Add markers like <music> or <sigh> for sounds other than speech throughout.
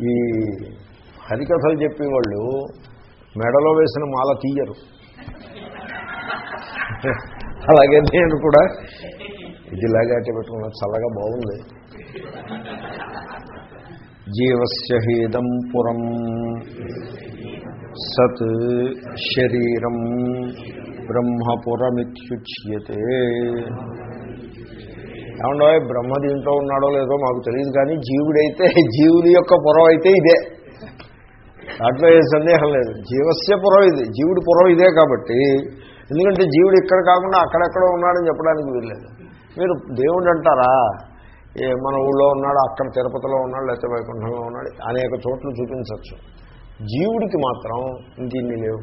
ఈ హరికథలు చెప్పేవాళ్ళు మెడలో వేసిన మాల తీయరు. అలాగే నేను కూడా ఇది ఇలాగే అట్టి పెట్టుకున్నా చల్లగా బాగుంది. జీవస్య హేదం పురం సత్ శరీరం బ్రహ్మపురమిత్యుచ్యతే. ఏమండో బ్రహ్మ దీంట్లో ఉన్నాడో లేదో మాకు తెలియదు కానీ జీవుడైతే జీవుని యొక్క పొరవ అయితే ఇదే. దాంట్లో ఏ సందేహం లేదు. జీవస్య పొరవ ఇది. జీవుడి పొరవ ఇదే కాబట్టి. ఎందుకంటే జీవుడు ఇక్కడ కాకుండా అక్కడెక్కడో ఉన్నాడని చెప్పడానికి వీల్లేదు. మీరు దేవుడు అంటారా? ఏ మన ఊళ్ళో ఉన్నాడు అక్కడ తిరుపతిలో ఉన్నాడు లేకపోతే వైకుంఠంలో ఉన్నాడు అనేక చోట్ల చూపించవచ్చు. జీవుడికి మాత్రం ఇంకిన్ని లేవు.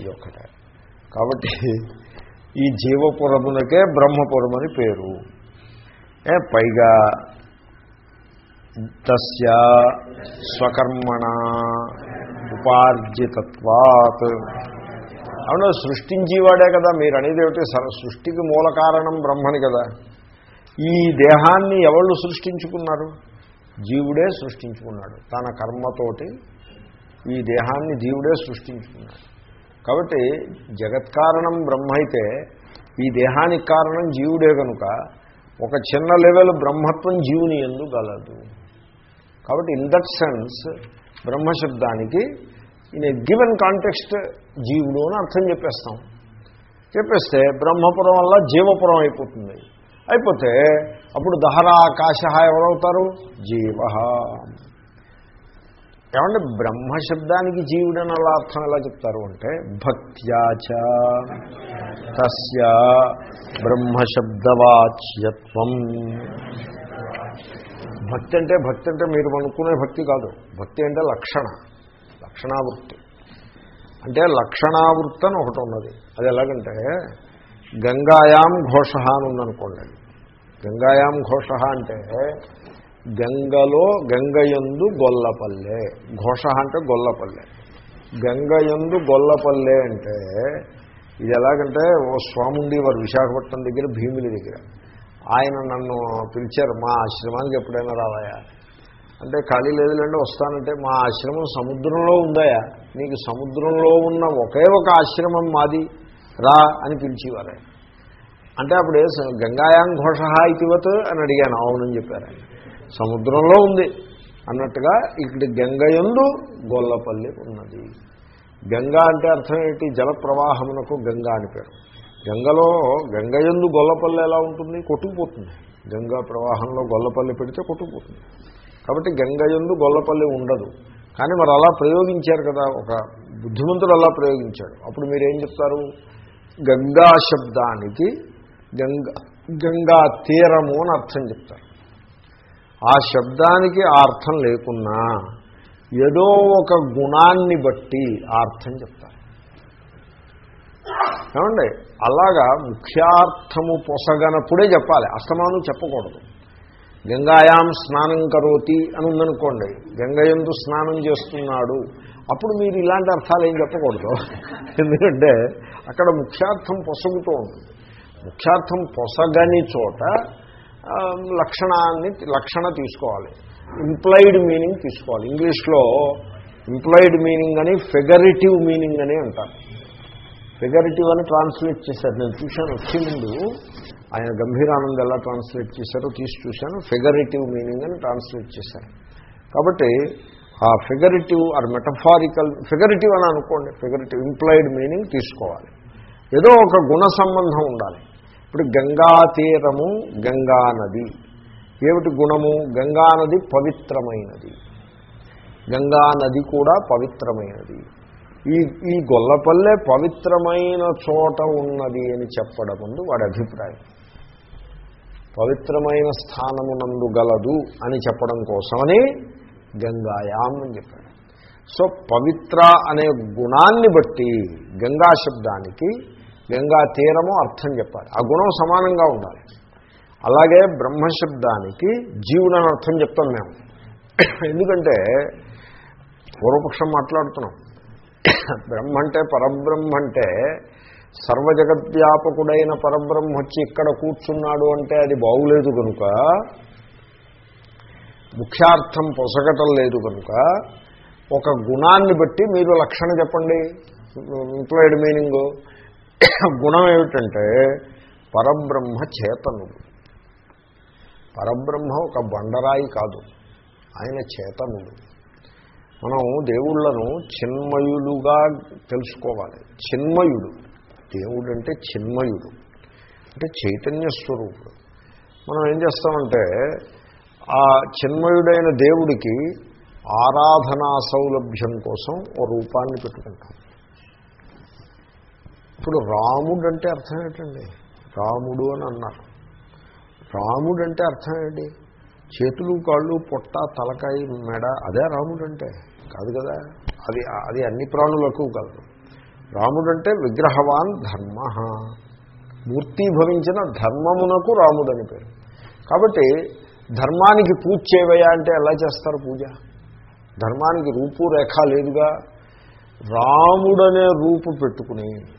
ఇది ఒక్కటే. కాబట్టి ఈ జీవపురమునకే బ్రహ్మపురం అని పేరు. ఏ పైగా తస్య స్వకర్మణ ఉపార్జితత్వాత్. అవును సృష్టించేవాడే కదా మీరు అనేది ఏమిటి? సర- సృష్టికి మూల కారణం బ్రహ్మని కదా. ఈ దేహాన్ని ఎవళ్ళు సృష్టించుకున్నారు? జీవుడే సృష్టించుకున్నాడు. తన కర్మతోటి ఈ దేహాన్ని జీవుడే సృష్టించుకున్నాడు. కాబట్టి జగత్కారణం బ్రహ్మ అయితే ఈ దేహానికి కారణం జీవుడే కనుక ఒక చిన్న లెవెల్ బ్రహ్మత్వం జీవుని ఎందు గలదు. కాబట్టి ఇన్ దట్ సెన్స్ బ్రహ్మశబ్దానికి ఇన్ ఏ గివెన్ కాంటెక్స్ట్ జీవుడు అని అర్థం చెప్పేస్తాం. చెప్పేస్తే బ్రహ్మపురం వల్ల జీవపురం అయిపోతుంది. అయిపోతే అప్పుడు దహరా ఆకాశ ఎవరవుతారు? జీవ ఏమంటే బ్రహ్మశబ్దానికి జీవుడని అలా అర్థం ఎలా చెప్తారు అంటే భక్త్యాచ తస్య బ్రహ్మశబ్దవాచ్యత్వం. భక్తి అంటే భక్తి అంటే మీరు అనుకునే భక్తి కాదు. భక్తి అంటే లక్షణ లక్షణావృత్తి. అంటే లక్షణావృత్తి అని ఒకటి ఉన్నది. అది ఎలాగంటే గంగాయాం ఘోష అని ఉందనుకోండి. గంగాయాం ఘోష అంటే గంగలో గంగయందు గొల్లపల్లె. ఘోష అంటే గొల్లపల్లె. గంగయందు గొల్లపల్లె అంటే ఇది ఎలాగంటే ఓ స్వామి వారు విశాఖపట్నం దగ్గర భీమిలి దగ్గర. ఆయన నన్ను పిలిచారు మా ఆశ్రమానికి ఎప్పుడైనా రావాయా? అంటే ఖాళీ లేదులేండి వస్తానంటే మా ఆశ్రమం సముద్రంలో ఉందాయా? నీకు సముద్రంలో ఉన్న ఒకే ఒక ఆశ్రమం మాది. రా అని పిలిచేవారు అంటే అప్పుడు గంగాయాం ఘోష ఇతివత్ అని అడిగాను అవునని చెప్పారు ఆయన. సముద్రంలో ఉంది. అన్నట్టుగా ఇక్కడ గంగయందు గొల్లపల్లి ఉన్నది. గంగా అంటే అర్థం ఏంటి? జల ప్రవాహమునకు గంగా అని పేరు. గంగలో గంగయందు గొల్లపల్లి ఎలా ఉంటుంది? కొట్టుకుపోతుంది. గంగా ప్రవాహంలో గొల్లపల్లి పెడితే కొట్టుకుపోతుంది. కాబట్టి గంగయందు గొల్లపల్లి ఉండదు. కానీ మరి అలా ప్రయోగించారు కదా ఒక బుద్ధిమంతుడు అలా ప్రయోగించాడు. అప్పుడు మీరేం చెప్తారు? గంగా శబ్దానికి గంగా గంగా తీరము అని అర్థం చెప్తారు. ఆ శబ్దానికి ఆ అర్థం లేకున్నా ఏదో ఒక గుణాన్ని బట్టి ఆ అర్థం చెప్తారు. ఏమండి? అలాగా ముఖ్యార్థము పొసగనప్పుడే చెప్పాలి. అస్తమానం చెప్పకూడదు. గంగాయాం స్నానం కరోతి అని ఉందనుకోండి గంగయందు స్నానం చేస్తున్నాడు. అప్పుడు మీరు ఇలాంటి అర్థాలు ఏం చెప్పకూడదు. ఎందుకంటే అక్కడ ముఖ్యార్థం పొసగుతూ ఉంటుంది. ముఖ్యార్థం పొసగని చోట లక్షణాన్ని లక్షణ తీసుకోవాలి. ఇంప్లాయిడ్ మీనింగ్ తీసుకోవాలి. ఇంగ్లీష్లో ఇంప్లాయిడ్ మీనింగ్ అని ఫిగరిటివ్ మీనింగ్ అని అంటారు. ఫిగరిటివ్ అని ట్రాన్స్లేట్ చేశారు. నేను చూశాను వచ్చే ముందు ఆయన గంభీరానంద్ ఎలా ట్రాన్స్లేట్ చేశారో తీసి చూశాను. ఫిగరిటివ్ మీనింగ్ అని ట్రాన్స్లేట్ చేశారు. కాబట్టి ఆ ఫిగరిటివ్ ఆర్ మెటఫారికల్ ఫిగరిటివ్ అని అనుకోండి. ఫిగరిటివ్ ఇంప్లాయిడ్ మీనింగ్ తీసుకోవాలి. ఏదో ఒక గుణ సంబంధం ఉండాలి. ఇప్పుడు గంగా తీరము గంగా నది. ఏమిటి గుణము? గంగా నది పవిత్రమైనది. గంగా నది కూడా పవిత్రమైనది. ఈ ఈ గొల్లపల్లె పవిత్రమైన చోట ఉన్నది అని చెప్పడం ముందు వాడి అభిప్రాయం. పవిత్రమైన స్థానమునందు గలదు అని చెప్పడం కోసమని గంగాయాం అని చెప్పాడు సో పవిత్ర అనే గుణాన్ని బట్టి గంగా శబ్దానికి గంగా తీరము అర్థం చెప్పాలి. ఆ గుణం సమానంగా ఉండాలి. అలాగే బ్రహ్మశబ్దానికి జీవుడని అర్థం చెప్తాం మేము. ఎందుకంటే పూర్వపక్షం మాట్లాడుతున్నాం. బ్రహ్మ అంటే పరబ్రహ్మ అంటే సర్వజగద్వ్యాపకుడైన పరబ్రహ్మ వచ్చి ఇక్కడ కూర్చున్నాడు అంటే అది బాగులేదు కనుక ముఖ్యార్థం పొసగటం లేదు కనుక ఒక గుణాన్ని బట్టి మీరు లక్షణ చెప్పండి. Implied meaning. గుణం ఏమిటంటే పరబ్రహ్మ చేతనుడు. పరబ్రహ్మ ఒక బండరాయి కాదు ఆయన చేతనుడు. మనం దేవుళ్ళను చిన్మయులుగా తెలుసుకోవాలి. చిన్మయుడు దేవుడు అంటే చిన్మయుడు అంటే చైతన్య స్వరూపుడు. మనం ఏం చేస్తామంటే ఆ చిన్మయుడైన దేవుడికి ఆరాధనా సౌలభ్యం కోసం ఓ రూపాన్ని పెట్టుకుంటాం. ఇప్పుడు రాముడు అంటే అర్థం ఏంటండి? రాముడు అని అన్నారు. రాముడు అంటే అర్థం ఏంటి? చేతులు కాళ్ళు పొట్ట తలకాయ మెడ అదే రాముడు అంటే కాదు కదా? అది అది అన్ని ప్రాణులకు కలదు రాముడు అంటే విగ్రహవాన్ ధర్మ. మూర్తి భవించిన ధర్మమునకు రాముడు అని పేరు. కాబట్టి ధర్మానికి పూజ చేయవయా అంటే ఎలా చేస్తారు పూజ? ధర్మానికి రూపురేఖ లేదుగా. రాముడనే రూపు పెట్టుకుని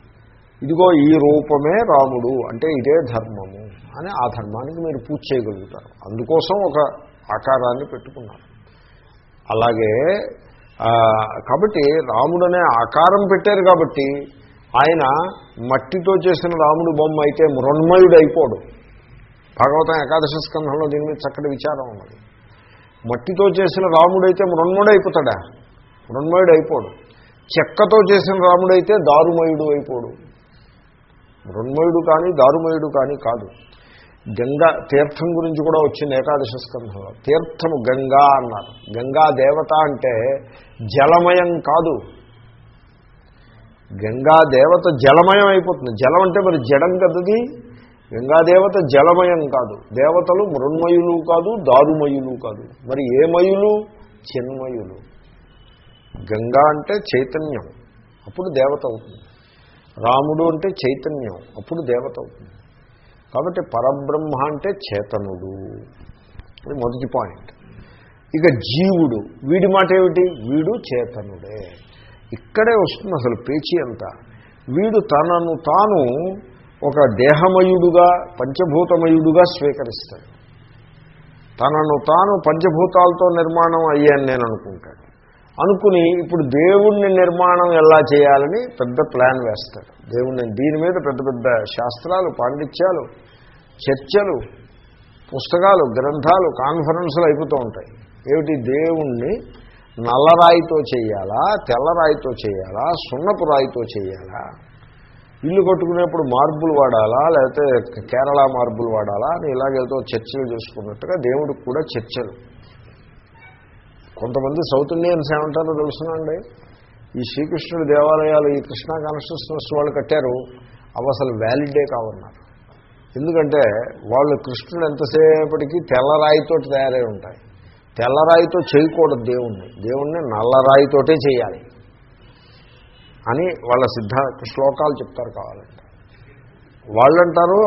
ఇదిగో ఈ రూపమే రాముడు అంటే ఇదే ధర్మము అని ఆ ధర్మానికి మీరు పూజ చేయగలుగుతారు. అందుకోసం ఒక ఆకారాన్ని పెట్టుకున్నారు. అలాగే కాబట్టి రాముడు అనే ఆకారం పెట్టారు కాబట్టి ఆయన మట్టితో చేసిన రాముడు బొమ్మ అయితే మృణ్మయుడు అయిపోడు భాగవతం ఏకాదశ స్కంధంలో దీని మీద చక్కటి విచారం ఉన్నది. మట్టితో చేసిన రాముడైతే మృణ్మయుడు అయిపోతాడా మృణ్మయుడు అయిపోడు చెక్కతో చేసిన రాముడైతే దారుమయుడు అయిపోడు. మృణ్మయుడు కానీ దారుమయుడు కానీ కాదు. గంగా తీర్థం గురించి కూడా వచ్చింది ఏకాదశ స్కంధంలో. తీర్థము గంగా అన్నారు. గంగా దేవత అంటే జలమయం కాదు. గంగా దేవత జలమయం అయిపోతుంది. జలం అంటే మరి జడం కదది? గంగాదేవత జలమయం కాదు. దేవతలు మృణ్మయులు కాదు దారుమయులు కాదు. మరి ఏ మయులు? చిన్మయులు. గంగా అంటే చైతన్యం. అప్పుడు దేవత అవుతుంది. రాముడు అంటే చైతన్యం అప్పుడు దేవత. అవుతుంది కాబట్టి పరబ్రహ్మ అంటే చేతనుడు. అది మొదటి పాయింట్. ఇక జీవుడు వీడి మాట ఏమిటి? వీడు చేతనుడే. ఇక్కడే వస్తుంది అసలు పేచీ అంతా. వీడు తనను తాను ఒక దేహమయుడుగా పంచభూతమయుడుగా స్వీకరిస్తాడు. తనను తాను పంచభూతాలతో నిర్మాణం అయ్యాను నేను అనుకుంటాడు. అనుకుని ఇప్పుడు దేవుణ్ణి నిర్మాణం ఎలా చేయాలని పెద్ద ప్లాన్ వేస్తాడు. దేవుణ్ణి దీని మీద పెద్ద పెద్ద శాస్త్రాలు పాండిత్యాలు చర్చలు పుస్తకాలు గ్రంథాలు కాన్ఫరెన్సులు అయిపోతూ ఉంటాయి. ఏమిటి? దేవుణ్ణి నల్లరాయితో చేయాలా తెల్లరాయితో చేయాలా సున్నపు రాయితో చేయాలా? ఇల్లు కట్టుకునేప్పుడు మార్బుల్ వాడాలా లేకపోతే కేరళ మార్బుల్ వాడాలా అని ఇలాగేదో చర్చలు చేసుకున్నట్టుగా దేవుడికి కూడా చర్చలు. కొంతమంది సౌత్ ఇండియన్స్ ఏమంటారో తెలుసునండి. ఈ శ్రీకృష్ణుడి దేవాలయాలు ఈ కృష్ణా కాన్స్టిట్యూషన్స్ వాళ్ళు కట్టారు అవి అసలు వ్యాలిడే కావన్నారు. ఎందుకంటే వాళ్ళు కృష్ణుడు ఎంతసేపటికి తెల్లరాయితో తయారై ఉంటాయి. తెల్లరాయితో చేయకూడదు దేవుణ్ణి. దేవుణ్ణి నల్లరాయితోటే చేయాలి అని వాళ్ళ సిద్ధ శ్లోకాలు చెప్తారు కావాలంటే. వాళ్ళు అంటారు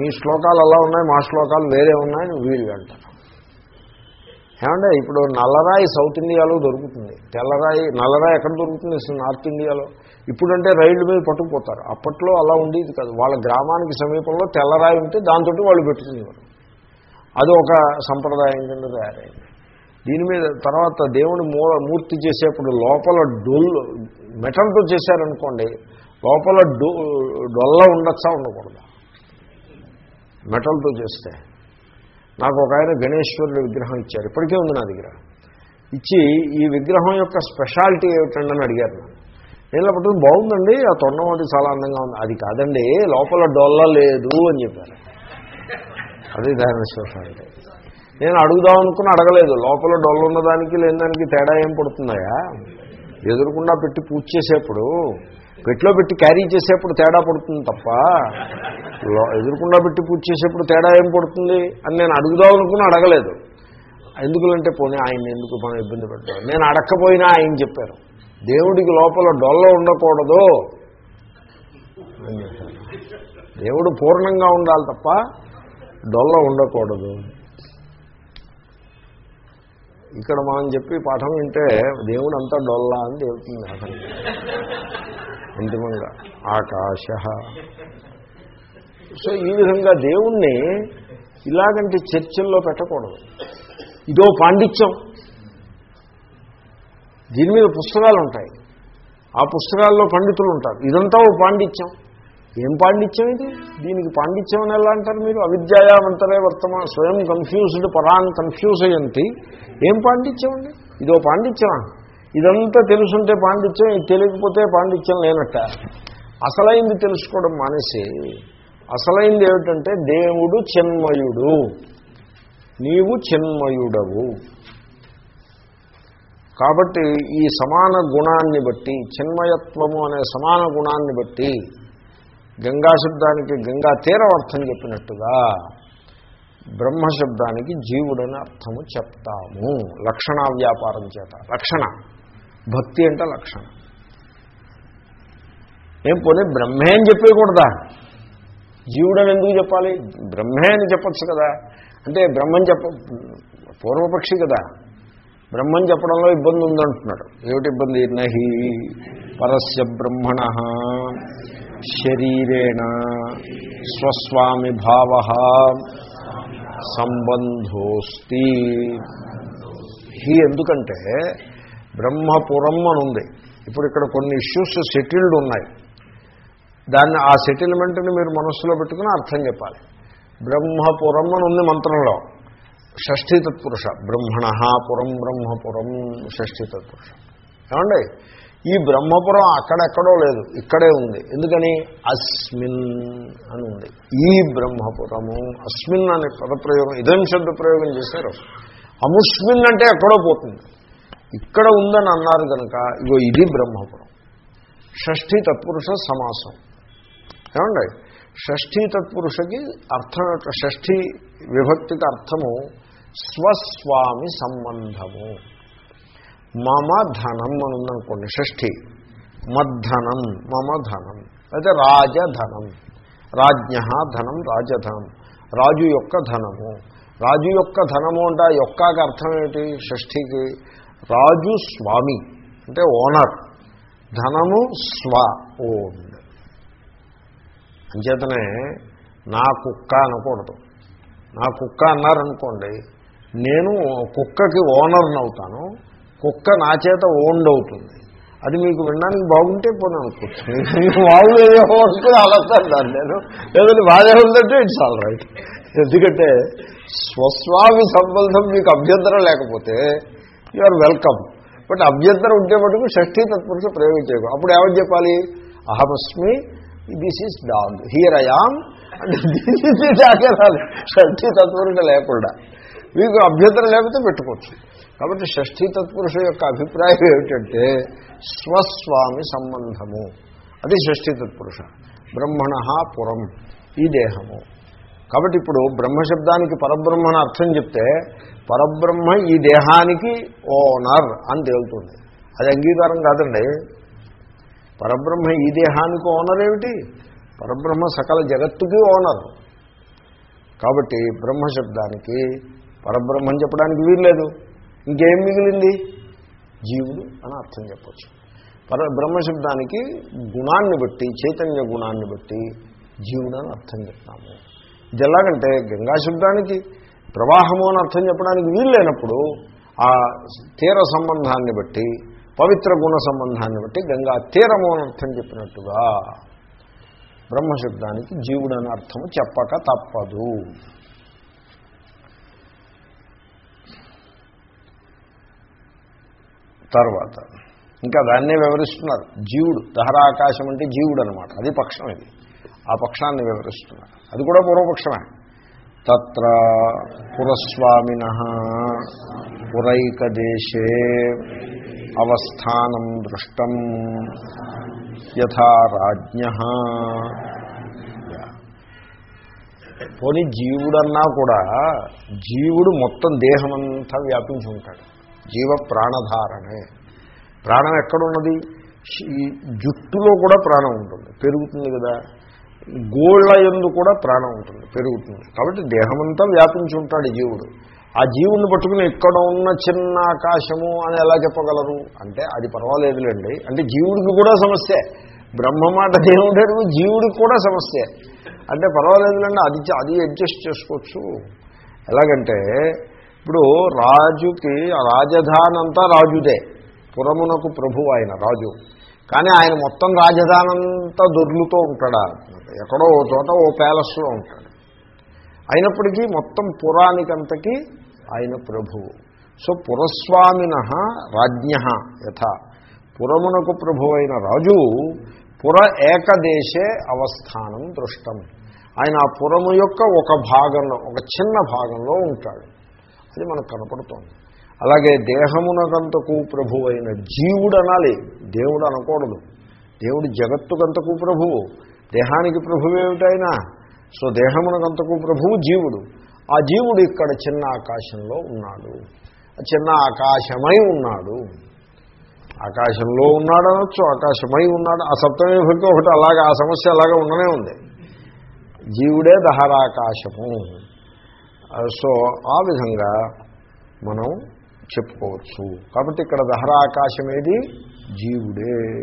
మీ శ్లోకాలు అలా ఉన్నాయి మా శ్లోకాలు వేరే ఉన్నాయని వీళ్ళు అంటారు. ఏమంటే ఇప్పుడు నల్లరాయి సౌత్ ఇండియాలో దొరుకుతుంది. తెల్లరాయి నల్లరాయి ఎక్కడ దొరుకుతుంది? నార్త్ ఇండియాలో. ఇప్పుడంటే రైళ్ళ మీద పట్టుకుపోతారు. అప్పట్లో అలా ఉండేది కాదు. వాళ్ళ గ్రామానికి సమీపంలో తెల్లరాయి ఉంటే దాంతో వాళ్ళు పెట్టుకునేవారు. అది ఒక సంప్రదాయం కింద తయారైంది. దీని మీద తర్వాత దేవుని మూల మూర్తి చేసేప్పుడు లోపల డొల్లు మెటల్తో చేశారనుకోండి లోపల డొ డొల్ల ఉండొచ్చా ఉండకూడదు? మెటల్తో చేస్తే. నాకు ఒక ఆయన గణేశ్వరుడు విగ్రహం ఇచ్చారు. ఇప్పటికే ఉంది నా దగ్గర. ఇచ్చి ఈ విగ్రహం యొక్క స్పెషాలిటీ ఏమిటండి అని అడిగారు నన్ను. నేను పట్టుకుని బాగుందండి ఆ తొండం అది చాలా అందంగా ఉంది. అది కాదండి లోపల డొల్ల లేదు అని చెప్పారు. అది దాని స్పెషాలిటీ. నేను అడుగుదాం అనుకుని అడగలేదు. లోపల డొల్ల ఉన్నదానికి లేని దానికి తేడా ఏం పడుతుందయా ఎదురుకుండా పెట్టి పూజ చేసేప్పుడు పెట్టిలో పెట్టి క్యారీ చేసేప్పుడు తేడా పడుతుంది తప్ప ఎదురుకుండా పెట్టి పూజ చేసేప్పుడు తేడా ఏం పడుతుంది అని నేను అడుగుదాం అనుకుని అడగలేదు. ఎందుకులంటే పోనీ ఆయన ఎందుకు మనం ఇబ్బంది పెట్టారు నేను అడక్కపోయినా ఆయన చెప్పారు. దేవుడికి లోపల డొల్ల ఉండకూడదు. దేవుడు పూర్ణంగా ఉండాలి తప్ప డొల్ల ఉండకూడదు. ఇక్కడ మనం చెప్పి పాఠం వింటే దేవుడు అంతా డొల్లా అని దేవుతుంది అసలు అంతిమంగా ఆకాశ. సో ఈ విధంగా దేవుణ్ణి ఇలాగంటి చర్చల్లో పెట్టకూడదు. ఇదో పాండిత్యం. దీని మీద పుస్తకాలు ఉంటాయి. ఆ పుస్తకాల్లో పండితులు ఉంటారు. ఇదంతా ఓ పాండిత్యం. ఏం పాండిత్యం ఇది దీనికి పాండిత్యం అని ఎలా అంటారు మీరు? అవిద్యాయామంతరే వర్తమాన స్వయం కన్ఫ్యూజ్డ్ పరాన్ కన్ఫ్యూజ్ అయ్యంతి ఏం పాండిత్యం అండి ఇదో పాండిత్యమా? ఇదంతా తెలుసుంటే పాండిత్యం ఇది తెలియకపోతే పాండిత్యం లేనట్ట. అసలైంది తెలుసుకోవడం మానేసి అసలైంది ఏమిటంటే దేవుడు చిన్మయుడు. నీవు చిన్మయుడవు. కాబట్టి ఈ సమాన గుణాన్ని బట్టి చిన్మయత్వము అనే సమాన గుణాన్ని బట్టి గంగా శబ్దానికి గంగా తీరం అర్థం చెప్పినట్టుగా బ్రహ్మశబ్దానికి జీవుడని అర్థము చెప్తాము. లక్షణ వ్యాపారం చేత. లక్షణ. భక్తి అంటే లక్షణ. ఏం పోనీ బ్రహ్మే అని చెప్పేయకూడదా? జీవుడని ఎందుకు చెప్పాలి? బ్రహ్మే అని చెప్పచ్చు కదా. అంటే బ్రహ్మని చెప్ప పూర్వపక్షి కదా. బ్రహ్మని చెప్పడంలో ఇబ్బంది ఉందంటున్నాడు. ఏమిటి ఇబ్బంది? నహి పరస్య బ్రహ్మణ. శరీరేణ స్వస్వామి భావ సంబంధోస్తి. ఇది ఎందుకంటే బ్రహ్మపురం అని ఉంది ఇప్పుడు ఇక్కడ కొన్ని ఇష్యూస్ సెటిల్డ్ ఉన్నాయి. దాన్ని ఆ సెటిల్మెంట్ని మీరు మనస్సులో పెట్టుకుని అర్థం చెప్పాలి. బ్రహ్మపురం అని ఉంది మంత్రంలో. షష్ఠీ తత్పురుష. బ్రహ్మణ పురం బ్రహ్మపురం షష్ఠీ తత్పురుష. ఏమండి? ఈ బ్రహ్మపురం అక్కడెక్కడో లేదు ఇక్కడే ఉంది. ఎందుకని? అస్మిన్ అని ఉంది. ఈ బ్రహ్మపురము అస్మిన్ అనే పదప్రయోగం ఇదం శబ్ద ప్రయోగం చేశారు. అముస్మిన్ అంటే ఎక్కడో పోతుంది. ఇక్కడ ఉందని అన్నారు కనుక ఇగో ఇది బ్రహ్మపురం. షష్ఠీ తత్పురుష సమాసం. ఏమండి? షష్ఠీ తత్పురుషకి అర్థం షష్ఠీ విభక్తికి అర్థము స్వస్వామి సంబంధము. మమ ధనం అని ఉందనుకోండి షష్ఠి. మద్ధనం మమ ధనం అయితే రాజధనం. రాజ్ఞ ధనం రాజధనం. రాజు యొక్క ధనము. రాజు యొక్క ధనము అంటే ఆ యొక్కకి అర్థం ఏమిటి షష్ఠికి రాజు స్వామి అంటే ఓనర్. ధనము స్వ ఓన్. అంచేతనే నా కుక్క అనకూడదు. నా కుక్క అన్నారనుకోండి నేను కుక్కకి ఓనర్ని అవుతాను. కుక్క నా చేత ఓండ్ అవుతుంది. అది మీకు వినడానికి బాగుంటే పోనీ అనుకోవచ్చు మీకు బాగులేదేమో అనుకుని నేను. లేదంటే బాగా ఉందంటే ఇట్స్ ఆల్ రైట్ ఎందుకంటే స్వస్వామి సంబంధం మీకు అభ్యంతరం లేకపోతే యు ఆర్ వెల్కమ్ బట్ అభ్యంతరం ఉంటే మటుకు షష్ఠీ తత్పురుష ప్రయోగం చేయకు. అప్పుడు ఏమని చెప్పాలి? అహమస్మి this is dog here I am అంటే దిస్ ఈజ్ డాగరాలి షష్ఠీ తత్పురుష లేకుండా. మీకు అభ్యంతరం లేకపోతే పెట్టుకోవచ్చు. కాబట్టి షష్ఠీ తత్పురుష యొక్క అభిప్రాయం ఏమిటంటే స్వస్వామి సంబంధము. అది షష్ఠీ తత్పురుష. బ్రహ్మణ పురం. ఈ దేహము. కాబట్టి ఇప్పుడు బ్రహ్మశబ్దానికి పరబ్రహ్మని అర్థం చెప్తే పరబ్రహ్మ ఈ దేహానికి ఓనర్ అని తేలుతుంది. అది అంగీకారం కాదండి. పరబ్రహ్మ ఈ దేహానికి ఓనర్ ఏమిటి? పరబ్రహ్మ సకల జగత్తుకి ఓనర్. కాబట్టి బ్రహ్మశబ్దానికి పరబ్రహ్మం చెప్పడానికి వీల్లేదు. ఇంకేం మిగిలింది? జీవుడు అని అర్థం చెప్పచ్చు. పర బ్రహ్మశబ్దానికి గుణాన్ని బట్టి చైతన్య గుణాన్ని బట్టి జీవుడు అని అర్థం చెప్తాము. ఇది ఎలాగంటే గంగా శబ్దానికి ప్రవాహము అని అర్థం చెప్పడానికి వీలు లేనప్పుడు ఆ తీర సంబంధాన్ని బట్టి పవిత్ర గుణ సంబంధాన్ని బట్టి గంగా తీరము అని అర్థం చెప్పినట్టుగా బ్రహ్మశబ్దానికి జీవుడు అని అర్థము చెప్పక తప్పదు. తర్వాత. ఇంకా దాన్నే వివరిస్తున్నారు. జీవుడు. దహరాకాశం అంటే జీవుడు అనమాట అది పక్షం ఇది. ఆ పక్షాన్ని వివరిస్తున్నారు. అది కూడా పూర్వపక్షమే. తత్ర పురస్వామిన పురైకదేశే అవస్థానం దృష్టం యథారాజ్ఞ పోనీ జీవుడన్నా కూడా జీవుడు మొత్తం దేహమంతా వ్యాపించి ఉంటాడు జీవ ప్రాణధారణే ప్రాణం ఎక్కడున్నది? జుట్టులో కూడా ప్రాణం ఉంటుంది. పెరుగుతుంది కదా. గోళ్ళ ఎందు కూడా ప్రాణం ఉంటుంది. పెరుగుతుంది. కాబట్టి దేహమంతా వ్యాపించి ఉంటాడు జీవుడు. ఆ జీవుని పట్టుకుని ఇక్కడ ఉన్న చిన్న ఆకాశము అని ఎలా చెప్పగలరు? అంటే అది పర్వాలేదులేండి. అంటే జీవుడికి కూడా సమస్య. బ్రహ్మ మాట దేవుడు జీవుడికి కూడా సమస్య. అంటే పర్వాలేదులేండి. అది అది అడ్జస్ట్ చేసుకోవచ్చు. ఎలాగంటే ఇప్పుడు రాజుకి రాజధాని అంతా రాజుదే. పురమునకు ప్రభు ఆయన రాజు. కానీ ఆయన మొత్తం రాజధానంతా దొర్లుతూ ఉంటాడా? ఎక్కడో ఓ చోట ఓ ప్యాలెస్లో ఉంటాడు. అయినప్పటికీ మొత్తం పురానికంతకీ ఆయన ప్రభువు. సో పురస్వామిన రాజ్ఞ యథ. పురమునకు ప్రభు అయిన రాజు పుర ఏకదేశే అవస్థానం దృష్టం. ఆయన ఆ పురము యొక్క ఒక భాగంలో ఒక చిన్న భాగంలో ఉంటాడు. అది మనకు కనపడుతోంది. అలాగే దేహమునకంతకు ప్రభువు అయిన జీవుడు అనాలి. దేవుడు అనకూడదు. దేవుడు జగత్తుకంతకు ప్రభువు. దేహానికి ప్రభువు ఏమిటైనా సో దేహమునకంతకు ప్రభువు జీవుడు. ఆ జీవుడు ఇక్కడ చిన్న ఆకాశంలో ఉన్నాడు. ఆ చిన్న ఆకాశమై ఉన్నాడు. ఆకాశంలో ఉన్నాడు అనొచ్చు ఆకాశమై ఉన్నాడు. ఆ సప్తమే భక్తి ఒకటి అలాగే ఆ సమస్య అలాగే ఉండనే ఉంది. జీవుడే దహరాకాశము. సో ఆ విధంగా మనం చెప్పుకోవచ్చు. కాబట్టి ఇక్కడ దహరాకాశం ఏది? జీవుడే.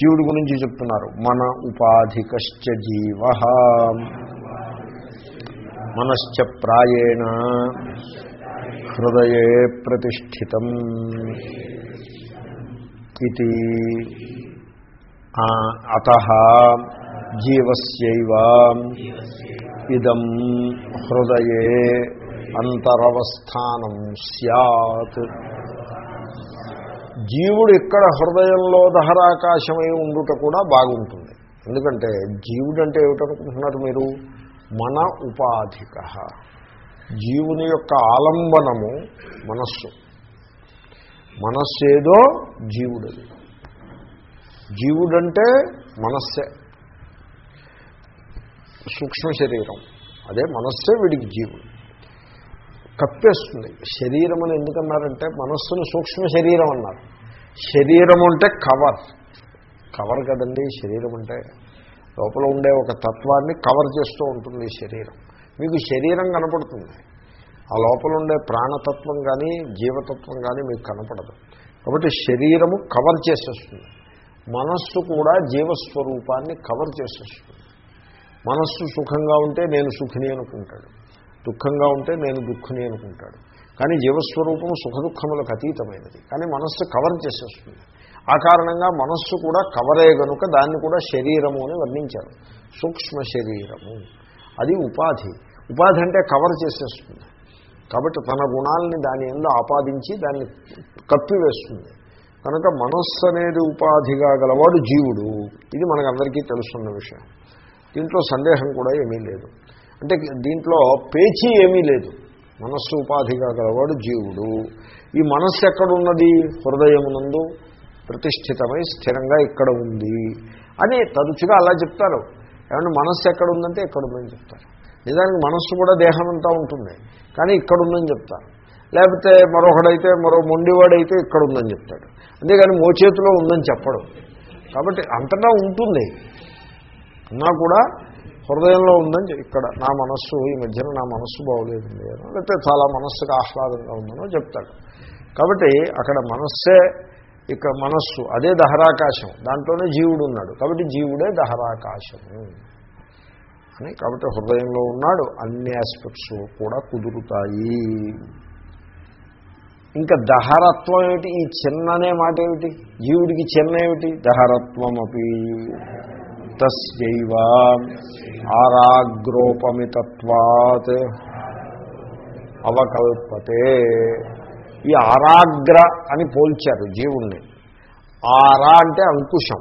జీవుడి గురించి చెప్తున్నారు. మన ఉపాధికశ్చ జీవ. మనశ్చ ప్రాయేణ హృదయే ప్రతిష్ఠితం. ఇది అత జీవస్యైవ. ఇదం హృదయే అంతరవస్థానం సత్ జీవుడు ఇక్కడ హృదయంలో దహరాకాశమై ఉండుట కూడా బాగుంటుంది. ఎందుకంటే జీవుడు అంటే ఏమిటనుకుంటున్నారు మీరు? మన ఉపాధిక. జీవుని యొక్క ఆలంబనము మనస్సు. మనస్సు ఏదో జీవుడది. జీవుడంటే మనస్సే. సూక్ష్మ శరీరం. అదే మనస్సే వీడికి జీవుడు. కప్పేస్తుంది. శరీరం అని ఎందుకన్నారంటే మనస్సును సూక్ష్మ శరీరం అన్నారు. శరీరం అంటే కవర్ కవర్ కదండి శరీరం అంటే లోపల ఉండే ఒక తత్వాన్ని కవర్ చేస్తూ ఉంటుంది శరీరం. మీకు శరీరం కనపడుతుంది. ఆ లోపల ఉండే ప్రాణతత్వం కానీ జీవతత్వం కానీ మీకు కనపడదు. కాబట్టి శరీరము కవర్ చేసేస్తుంది. మనస్సు కూడా జీవస్వరూపాన్ని కవర్ చేసేస్తుంది. మనస్సు సుఖంగా ఉంటే నేను సుఖిని అనుకుంటాడు. దుఃఖంగా ఉంటే నేను దుఃఖిని అనుకుంటాడు. కానీ జీవస్వరూపం సుఖ దుఃఖములకు అతీతమైనది. కానీ మనస్సు కవర్ చేసేస్తుంది. ఆ కారణంగా మనస్సు కూడా కవరే గనుక దాన్ని కూడా శరీరము అని వర్ణించారు. సూక్ష్మ శరీరము. అది ఉపాధి. ఉపాధి అంటే కవర్ చేసేస్తుంది. కాబట్టి తన గుణాలని దాని ఎందు ఆపాదించి దాన్ని కప్పివేస్తుంది. కనుక మనస్సు అనేది ఉపాధిగా గలవాడు జీవుడు. ఇది మనకందరికీ తెలుస్తున్న విషయం. దీంట్లో సందేహం కూడా ఏమీ లేదు. అంటే దీంట్లో పేచీ ఏమీ లేదు. మనస్సు ఉపాధిగా గలవాడు జీవుడు. ఈ మనస్సు ఎక్కడున్నది? హృదయమునందు ప్రతిష్ఠితమై స్థిరంగా ఇక్కడ ఉంది అని తరచుగా అలా చెప్తారు. ఏమంటే మనస్సు ఎక్కడ ఉందంటే ఎక్కడ ఉందని చెప్తారు. నిజానికి మనస్సు కూడా దేహం అంతా ఉంటుంది. కానీ ఇక్కడ ఉందని చెప్తారు. లేకపోతే మరొకడైతే మరో మొండివాడైతే ఇక్కడ ఉందని చెప్తాడు. అంతేగాని మోచేతిలో ఉందని చెప్పడం. కాబట్టి అంతటా ఉంటుంది. ఉన్నా కూడా హృదయంలో ఉందని ఇక్కడ నా మనస్సు ఈ మధ్యన నా మనస్సు బాగోలేదు లేకపోతే చాలా మనస్సుకు ఆహ్లాదంగా ఉందనో చెప్తాడు. కాబట్టి అక్కడ మనస్సే ఇక మనస్సు అదే దహరాకాశం. దాంట్లోనే జీవుడు ఉన్నాడు. కాబట్టి జీవుడే దహరాకాశము అని కాబట్టి హృదయంలో ఉన్నాడు. అన్ని ఆస్పెక్ట్స్ కూడా కుదురుతాయి. ఇంకా దహరత్వం ఏమిటి? ఈ చిన్ననే మాట ఏమిటి? జీవుడికి చిన్న ఏమిటి? దహరత్వం అపి తస్యైవ ఆరాగ్రోపమితత్వాత్ అవకల్పతే ఈ ఆరాగ్ర అని పోల్చారు జీవుణ్ణి. ఆరా అంటే అంకుశం.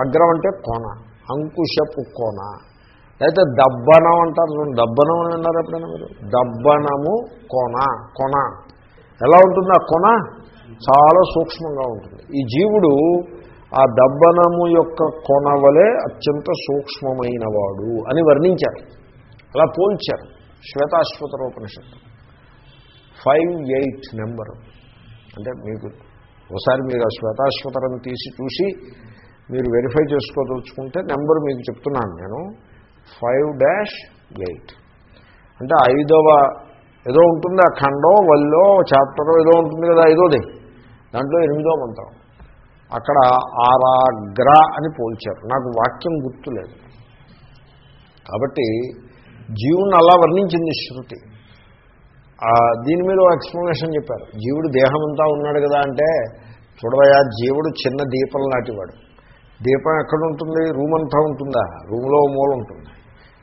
అగ్రం అంటే కోన. అంకుశపు కోన. లేకపోతే దబ్బనం అంటారు దబ్బనం అని అన్నారు ఎప్పుడైనా మీరు? దబ్బనము కొన. కొన. ఎలా ఉంటుంది ఆ కొన? చాలా సూక్ష్మంగా ఉంటుంది. ఈ జీవుడు ఆ దబ్బనము యొక్క కొన వలె అత్యంత సూక్ష్మమైనవాడు అని వర్ణించారు. అలా పోల్చారు శ్వేతాశ్వతరోపనిషత్తు. Five eight number. అంటే మీకు ఒకసారి మీరు ఆ శ్వేతాశ్వతరం తీసి చూసి మీరు వెరిఫై చేసుకోదలుచుకుంటే నెంబర్ మీకు చెప్తున్నాను నేను. Five dash eight. అంటే ఐదవ ఏదో ఉంటుంది ఆ ఖండో వల్లో చాప్టరో ఏదో ఉంటుంది కదా ఐదోది. దాంట్లో ఎనిమిదో మంత్రం. అక్కడ ఆరాగ్ర అని పోల్చారు. నాకు వాక్యం గుర్తులేదు. కాబట్టి జీవుని అలా వర్ణించింది శృతి. దీని మీద ఎక్స్ప్లెనేషన్ చెప్పారు. జీవుడు దేహమంతా ఉన్నాడు కదా అంటే చూడవయా జీవుడు చిన్న దీపం లాంటివాడు. దీపం ఎక్కడ ఉంటుంది? రూమ్ అంతా ఉంటుందా? రూమ్లో మూల ఉంటుంది.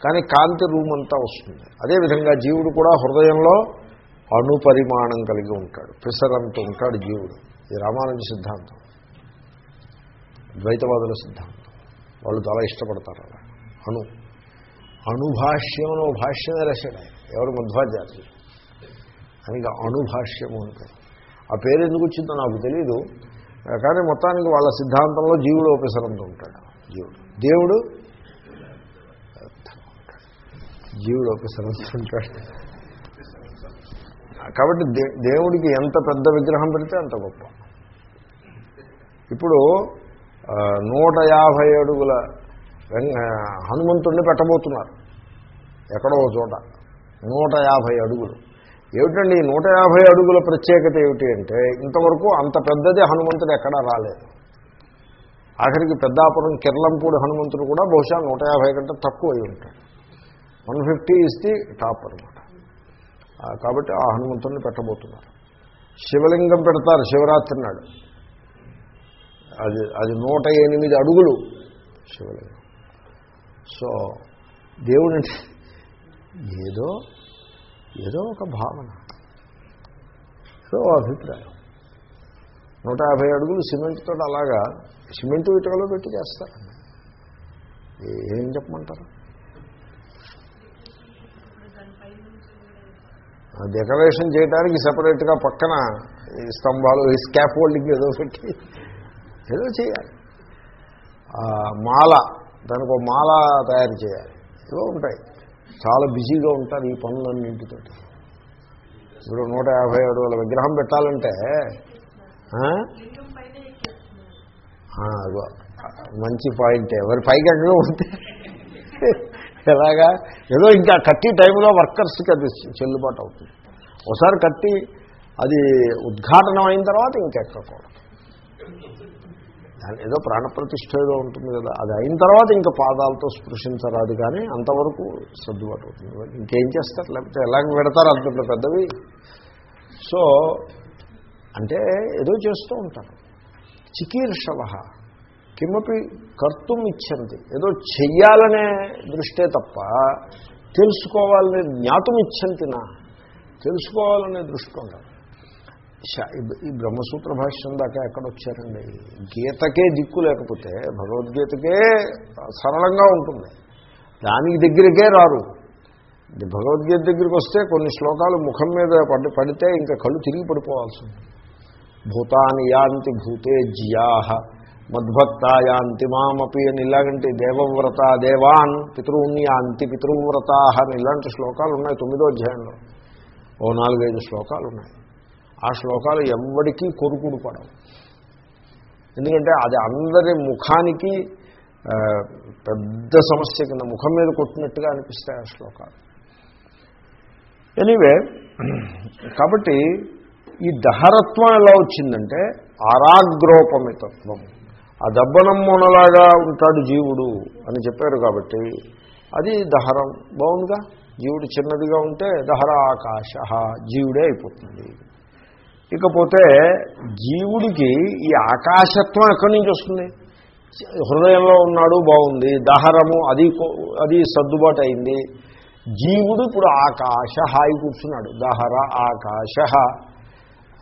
కానీ కాంతి రూమ్ అంతా వస్తుంది అదేవిధంగా జీవుడు కూడా హృదయంలో అణుపరిమాణం కలిగి ఉంటాడు. పిసరంత ఉంటాడు జీవుడు. ఇది రామానుజ సిద్ధాంతం. ద్వైతవాదుల సిద్ధాంతం. వాళ్ళు చాలా ఇష్టపడతారు అలా. అణు. అణుభాష్యం భాష్యమే రాశాడు ఆయన ఎవరు మధ్వాచార్యులు ఆయనకి అణుభాష్యము అంటే ఆ పేరు ఎందుకు వచ్చిందో నాకు తెలియదు కానీ మొత్తానికి వాళ్ళ సిద్ధాంతంలో జీవుడు ఉపసరంతో ఉంటాడు. జీవుడు. దేవుడు? జీవుడు ఉపసరంతో ఉంటాడు. కాబట్టి దే దేవుడికి ఎంత పెద్ద విగ్రహం పెడితే అంత గొప్ప. ఇప్పుడు నూట యాభై అడుగుల హనుమంతుడిని పెట్టబోతున్నారు. ఎక్కడో చోట. నూట యాభై అడుగులు. ఏమిటండి ఈ నూట యాభై అడుగుల ప్రత్యేకత ఏమిటి అంటే ఇంతవరకు అంత పెద్దది హనుమంతుడు ఎక్కడా రాలేదు. ఆఖరికి పెద్దాపురం కిర్లంపూడి హనుమంతుడు కూడా బహుశా నూట యాభై కంటే తక్కువ అయి ఉంటాడు. One fifty is the top అనమాట కాబట్టి ఆ హనుమంతుడిని పెట్టబోతున్నారు. శివలింగం పెడతారు శివరాత్రి నాడు. అది అది నూట ఎనిమిది అడుగులు శివలింగం. సో దేవుడు ఏదో ఏదో ఒక భావన. సో అభిప్రాయం. నూట యాభై అడుగులు సిమెంట్తో అలాగా సిమెంట్ ఇటుకలో పెట్టి చేస్తారండి ఏం చెప్పమంటారు? డెకరేషన్ చేయడానికి సపరేట్గా పక్కన ఈ స్తంభాలు ఈ స్కాప్ హోల్డింగ్ ఏదో పెట్టి ఏదో చేయాలి. మాల దానికి ఒక మాల తయారు చేయాలి. ఏవో ఉంటాయి. చాలా బిజీగా ఉంటారు ఈ పనులన్నింటితో ఇప్పుడు నూట యాభై అడుగుల విగ్రహం పెట్టాలంటే మంచి పాయింటే. ఎవరి పైకి ఎక్కడో ఉంటే. ఎలాగా? ఏదో ఇంకా కట్టి టైంలో వర్కర్స్కి అది చెల్లుబాటు అవుతుంది. ఒకసారి కట్టి అది ఉద్ఘాటనం అయిన తర్వాత ఇంకెక్కకూడదు. దాని ఏదో ప్రాణప్రతిష్ఠ ఏదో ఉంటుంది కదా. అది అయిన తర్వాత ఇంకా పాదాలతో స్పృశించరాదు కానీ అంతవరకు సర్దుబాటు అవుతుంది ఇంకేం చేస్తారు? లేకపోతే ఎలాగ పెడతారు? అంత పెద్దవి. సో అంటే ఏదో చేస్తూ ఉంటారు. చికీర్షవ. కిమపి కర్తుం ఇచ్చంది ఏదో చెయ్యాలనే దృష్టే తప్ప తెలుసుకోవాలనే జ్ఞాతం ఇచ్చంతినా తెలుసుకోవాలనే దృష్టి ఉండదు. ఈ- బ్రహ్మసూత్ర భాష్యం దాకా ఎక్కడొచ్చారండి? గీతకే దిక్కు లేకపోతే భగవద్గీతకే సరళంగా ఉంటుంది. దానికి దగ్గరికే రారు. భగవద్గీత దగ్గరికి వస్తే కొన్ని శ్లోకాలు ముఖం మీద పడి పడితే ఇంకా కళ్ళు తిరిగి పడిపోవాల్సి ఉంది భూతాని యాంతి భూతే జియాహ మద్భక్తాయాంతి మామపి అని ఇలాగంటే దేవవ్రత దేవాన్ పితృని యాంతి పితృవ్రత అని ఇలాంటి శ్లోకాలు ఉన్నాయి తొమ్మిదో అధ్యాయంలో. ఓ నాలుగైదు శ్లోకాలు ఉన్నాయి ఆ శ్లోకాలు ఎవ్వడికీ కొరుకుడు పడవు. ఎందుకంటే అది అందరి ముఖానికి పెద్ద సమస్య కింద ముఖం మీద కొట్టినట్టుగా అనిపిస్తాయి ఆ శ్లోకాలు. ఎనీవే కాబట్టి ఈ దహరత్వం ఎలా వచ్చిందంటే ఆరాగ్రోపమితత్వం. ఆ దబ్బనం మొనలాగా ఉంటాడు జీవుడు అని చెప్పారు కాబట్టి అది దహరం. బాగుందిగా జీవుడు చిన్నదిగా ఉంటే దహరాకాశ జీవుడే అయిపోతుంది. ఇకపోతే జీవుడికి ఈ ఆకాశత్వం ఎక్కడి నుంచి వస్తుంది? హృదయంలో ఉన్నాడు బాగుంది. దహరము అది అది సర్దుబాటు అయింది. జీవుడు ఇప్పుడు ఆకాశ హాయి కూర్చున్నాడు. దహర ఆకాశ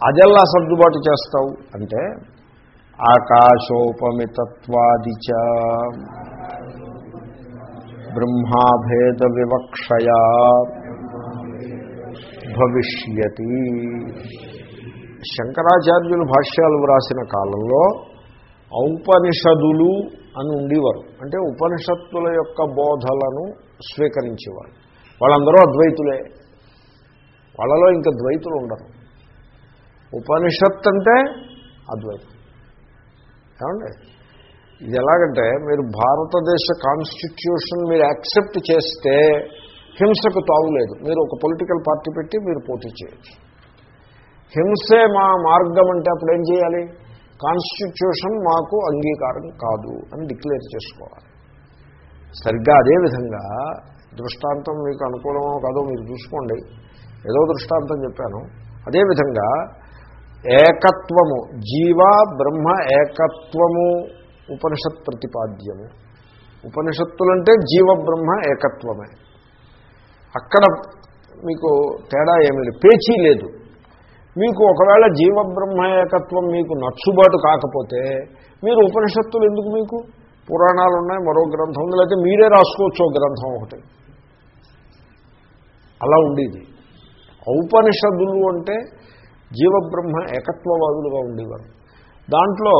అదెల్లా సర్దుబాటు చేస్తావు అంటే ఆకాశోపమితత్వాదిచ బ్రహ్మాభేద వివక్షయా భవిష్యతి. శంకరాచార్యులు భాష్యాలు వ్రాసిన కాలంలో ఔపనిషదులు అని ఉండేవారు. అంటే ఉపనిషత్తుల యొక్క బోధలను స్వీకరించేవారు. వాళ్ళందరూ అద్వైతులే. వాళ్ళలో ఇంకా ద్వైతులు ఉండరు. ఉపనిషత్ అంటే అద్వైతం. ఏమండి? ఇది ఎలాగంటే మీరు భారతదేశ కాన్స్టిట్యూషన్ మీరు యాక్సెప్ట్ చేస్తే హింసకు తావులేదు. మీరు ఒక పొలిటికల్ పార్టీ పెట్టి మీరు పోటీ చేయొచ్చు. హింసే మా మార్గం అంటే అప్పుడు ఏం చేయాలి? కాన్స్టిట్యూషన్ మాకు అంగీకారం కాదు అని డిక్లేర్ చేసుకోవాలి. సరిగ్గా అదేవిధంగా దృష్టాంతం మీకు అనుకూలమో కాదో మీరు చూసుకోండి. ఏదో దృష్టాంతం చెప్పాను. అదేవిధంగా ఏకత్వము జీవ బ్రహ్మ ఏకత్వము ఉపనిషత్ ప్రతిపాద్యము. ఉపనిషత్తులంటే జీవ బ్రహ్మ ఏకత్వమే. అక్కడ మీకు తేడా ఏమీ లేదు. పేచీ లేదు. మీకు ఒకవేళ జీవబ్రహ్మ ఏకత్వం మీకు నచ్చుబాటు కాకపోతే మీరు ఉపనిషత్తులు ఎందుకు మీకు? పురాణాలు ఉన్నాయి మరో గ్రంథం ఉంది లేకపోతే మీరే రాసుకోవచ్చు గ్రంథం ఒకటి. అలా ఉండేది. ఔపనిషదులు అంటే జీవబ్రహ్మ ఏకత్వవాదులుగా ఉండేవారు. దాంట్లో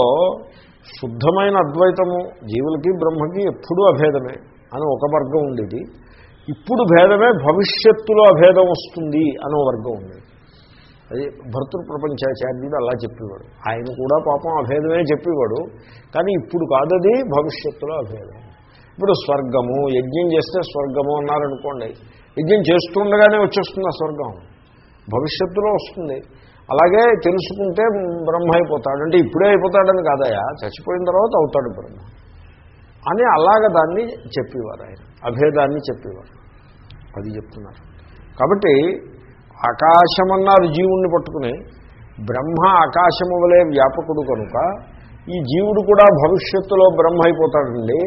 శుద్ధమైన అద్వైతము జీవులకి బ్రహ్మకి ఎప్పుడూ అభేదమే అని ఒక వర్గం ఉండేది. ఇప్పుడు భేదమే భవిష్యత్తులో అభేదం వస్తుంది అనే వర్గం ఉండేది. అది భర్తృ ప్రపంచాచార్యుడు అలా చెప్పేవాడు. ఆయన కూడా పాపం అభేదమే చెప్పేవాడు. కానీ ఇప్పుడు కాదది భవిష్యత్తులో అభేదం. ఇప్పుడు స్వర్గము యజ్ఞం చేస్తే స్వర్గము అన్నారనుకోండి. యజ్ఞం చేస్తుండగానే వచ్చేస్తుంది ఆ స్వర్గం. భవిష్యత్తులో వస్తుంది. అలాగే తెలుసుకుంటే బ్రహ్మ అయిపోతాడు. అంటే ఇప్పుడే అయిపోతాడని కాదయా చచ్చిపోయిన తర్వాత అవుతాడు బ్రహ్మ. అని అలాగ దాన్ని చెప్పేవారు ఆయన. అభేదాన్ని చెప్పేవారు. అది చెప్తున్నారు. కాబట్టి ఆకాశమన్నారు జీవుణ్ణి పట్టుకుని బ్రహ్మ ఆకాశము వలె వ్యాపకుడు కనుక ఈ జీవుడు కూడా భవిష్యత్తులో బ్రహ్మ అయిపోతాడండి.